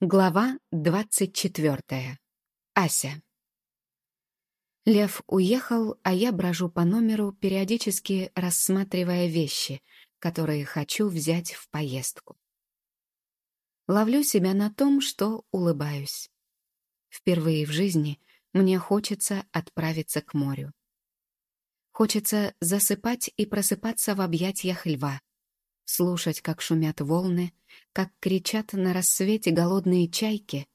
Глава двадцать четвертая. Ася. Лев уехал, а я брожу по номеру, периодически рассматривая вещи, которые хочу взять в поездку. Ловлю себя на том, что улыбаюсь. Впервые в жизни мне хочется отправиться к морю. Хочется засыпать и просыпаться в объятиях льва, слушать, как шумят волны, как кричат на рассвете голодные чайки,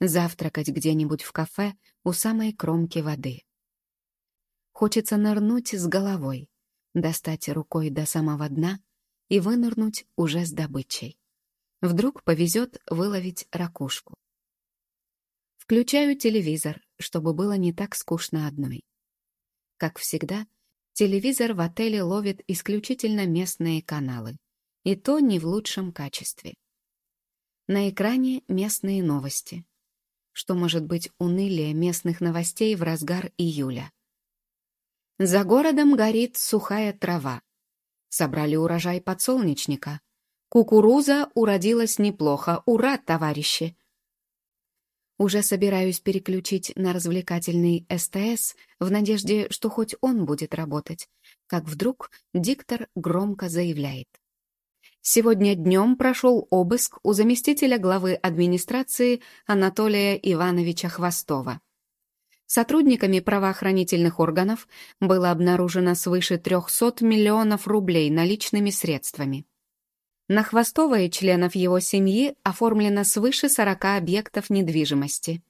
завтракать где-нибудь в кафе у самой кромки воды. Хочется нырнуть с головой, достать рукой до самого дна и вынырнуть уже с добычей. Вдруг повезет выловить ракушку. Включаю телевизор, чтобы было не так скучно одной. Как всегда, Телевизор в отеле ловит исключительно местные каналы. И то не в лучшем качестве. На экране местные новости. Что может быть унылие местных новостей в разгар июля? За городом горит сухая трава. Собрали урожай подсолнечника. Кукуруза уродилась неплохо. Ура, товарищи! Уже собираюсь переключить на развлекательный СТС в надежде, что хоть он будет работать, как вдруг диктор громко заявляет. Сегодня днем прошел обыск у заместителя главы администрации Анатолия Ивановича Хвостова. Сотрудниками правоохранительных органов было обнаружено свыше 300 миллионов рублей наличными средствами. На Хвостова и членов его семьи оформлено свыше 40 объектов недвижимости.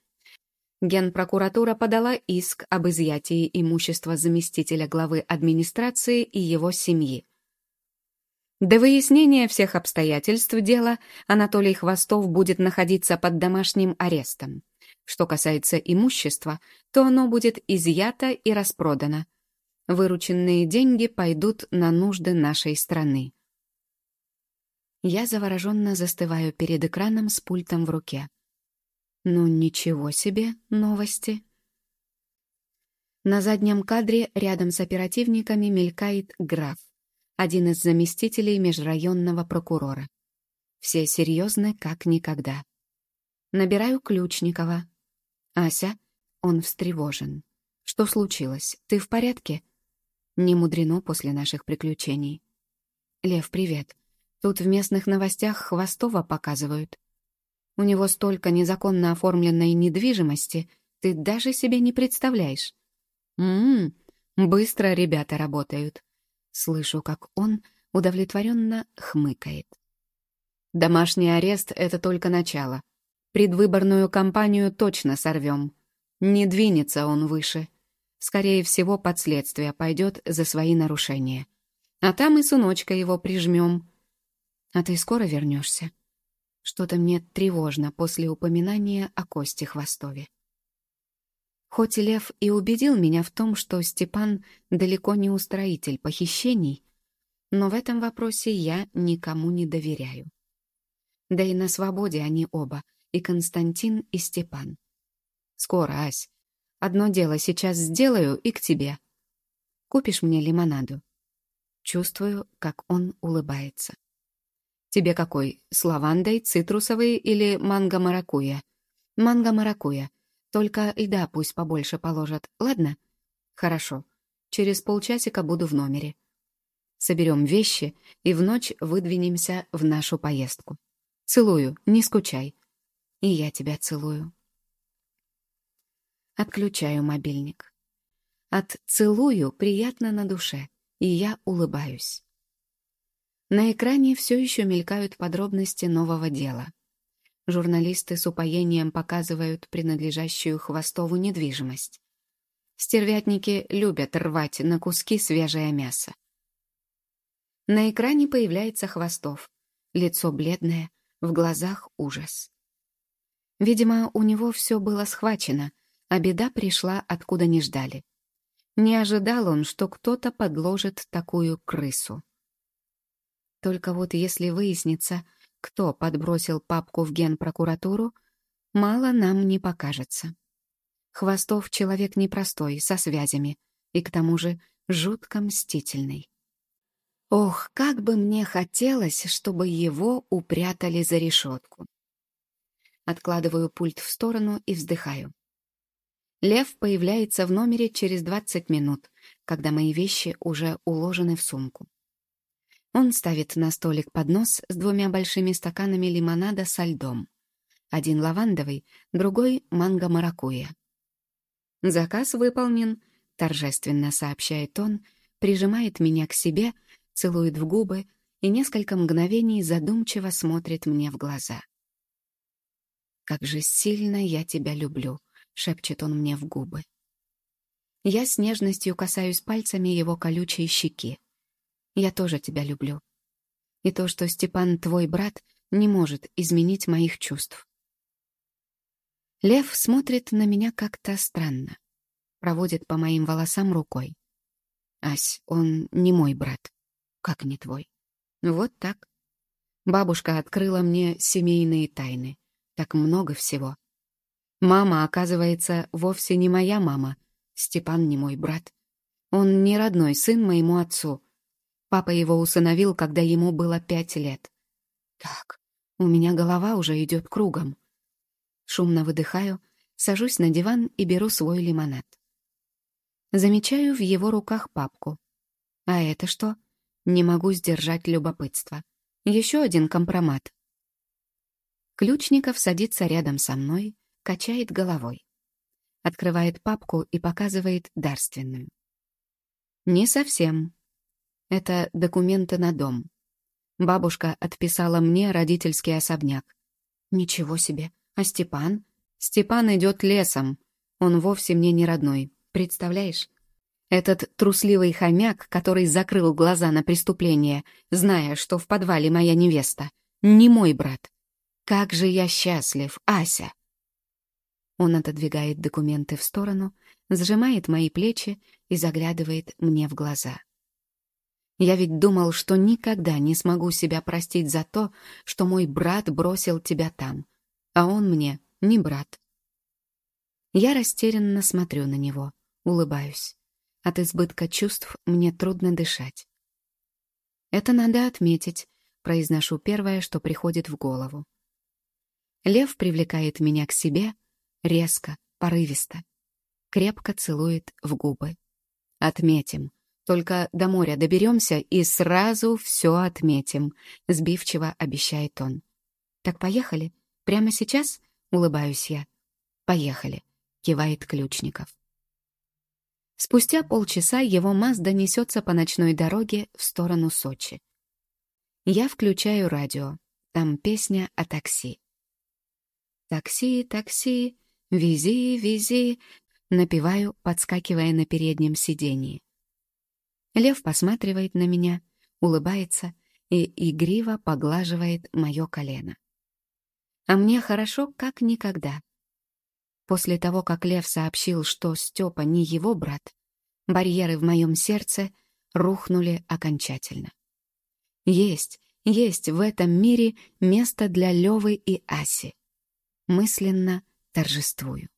Генпрокуратура подала иск об изъятии имущества заместителя главы администрации и его семьи. До выяснения всех обстоятельств дела Анатолий Хвостов будет находиться под домашним арестом. Что касается имущества, то оно будет изъято и распродано. Вырученные деньги пойдут на нужды нашей страны. Я завороженно застываю перед экраном с пультом в руке. Ну ничего себе новости. На заднем кадре рядом с оперативниками мелькает граф, один из заместителей межрайонного прокурора. Все серьезны, как никогда. Набираю Ключникова. «Ася?» Он встревожен. «Что случилось? Ты в порядке?» Не мудрено после наших приключений. «Лев, привет. Тут в местных новостях Хвостова показывают. У него столько незаконно оформленной недвижимости, ты даже себе не представляешь. Ммм, быстро ребята работают. Слышу, как он удовлетворенно хмыкает. Домашний арест — это только начало. Предвыборную кампанию точно сорвем. Не двинется он выше. Скорее всего, под следствие пойдет за свои нарушения. А там и сыночка его прижмем. «А ты скоро вернешься?» Что-то мне тревожно после упоминания о Косте Хвостове. Хоть Лев и убедил меня в том, что Степан далеко не устроитель похищений, но в этом вопросе я никому не доверяю. Да и на свободе они оба, и Константин, и Степан. Скоро, Ась. Одно дело сейчас сделаю и к тебе. Купишь мне лимонаду? Чувствую, как он улыбается. Тебе какой, с лавандой, цитрусовый или манго-маракуя? Манго-маракуя. Только льда пусть побольше положат, ладно? Хорошо. Через полчасика буду в номере. Соберем вещи и в ночь выдвинемся в нашу поездку. Целую, не скучай. И я тебя целую. Отключаю мобильник. От «целую» приятно на душе, и я улыбаюсь. На экране все еще мелькают подробности нового дела. Журналисты с упоением показывают принадлежащую Хвостову недвижимость. Стервятники любят рвать на куски свежее мясо. На экране появляется Хвостов. Лицо бледное, в глазах ужас. Видимо, у него все было схвачено, а беда пришла, откуда не ждали. Не ожидал он, что кто-то подложит такую крысу. Только вот если выяснится, кто подбросил папку в генпрокуратуру, мало нам не покажется. Хвостов человек непростой, со связями, и к тому же жутко мстительный. Ох, как бы мне хотелось, чтобы его упрятали за решетку. Откладываю пульт в сторону и вздыхаю. Лев появляется в номере через 20 минут, когда мои вещи уже уложены в сумку. Он ставит на столик поднос с двумя большими стаканами лимонада со льдом. Один лавандовый, другой манго-маракуйя. «Заказ выполнен», — торжественно сообщает он, прижимает меня к себе, целует в губы и несколько мгновений задумчиво смотрит мне в глаза. «Как же сильно я тебя люблю», — шепчет он мне в губы. Я с нежностью касаюсь пальцами его колючей щеки. Я тоже тебя люблю. И то, что Степан твой брат, не может изменить моих чувств. Лев смотрит на меня как-то странно. Проводит по моим волосам рукой. Ась, он не мой брат. Как не твой? Вот так. Бабушка открыла мне семейные тайны. Так много всего. Мама, оказывается, вовсе не моя мама. Степан не мой брат. Он не родной сын моему отцу. Папа его усыновил, когда ему было пять лет. Так, у меня голова уже идет кругом. Шумно выдыхаю, сажусь на диван и беру свой лимонад. Замечаю в его руках папку. А это что? Не могу сдержать любопытство. Еще один компромат. Ключников садится рядом со мной, качает головой. Открывает папку и показывает дарственную. Не совсем. Это документы на дом. Бабушка отписала мне родительский особняк. Ничего себе. А Степан? Степан идет лесом. Он вовсе мне не родной. Представляешь? Этот трусливый хомяк, который закрыл глаза на преступление, зная, что в подвале моя невеста, не мой брат. Как же я счастлив, Ася! Он отодвигает документы в сторону, сжимает мои плечи и заглядывает мне в глаза. Я ведь думал, что никогда не смогу себя простить за то, что мой брат бросил тебя там, а он мне не брат. Я растерянно смотрю на него, улыбаюсь. От избытка чувств мне трудно дышать. «Это надо отметить», — произношу первое, что приходит в голову. Лев привлекает меня к себе, резко, порывисто. Крепко целует в губы. «Отметим», только до моря доберемся и сразу все отметим», — сбивчиво обещает он. «Так поехали? Прямо сейчас?» — улыбаюсь я. «Поехали», — кивает Ключников. Спустя полчаса его Мазда несется по ночной дороге в сторону Сочи. Я включаю радио. Там песня о такси. «Такси, такси, вези, вези», — напеваю, подскакивая на переднем сиденье. Лев посматривает на меня, улыбается и игриво поглаживает мое колено. А мне хорошо, как никогда. После того, как Лев сообщил, что Степа не его брат, барьеры в моем сердце рухнули окончательно. Есть, есть в этом мире место для Левы и Аси. Мысленно торжествую.